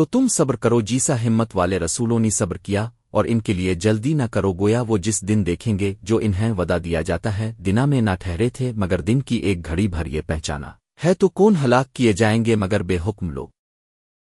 تو تم صبر کرو جیسا ہمت والے رسولوں نے صبر کیا، اور ان کے لیے جلدی نہ کرو گویا وہ جس دن دیکھیں گے جو انہیں ودا دیا جاتا ہے دنا میں نہ ٹھہرے تھے مگر دن کی ایک گھڑی بھر یہ پہچانا۔ ہے تو کون ہلاک کیے جائیں گے مگر بے حکم لوگ؟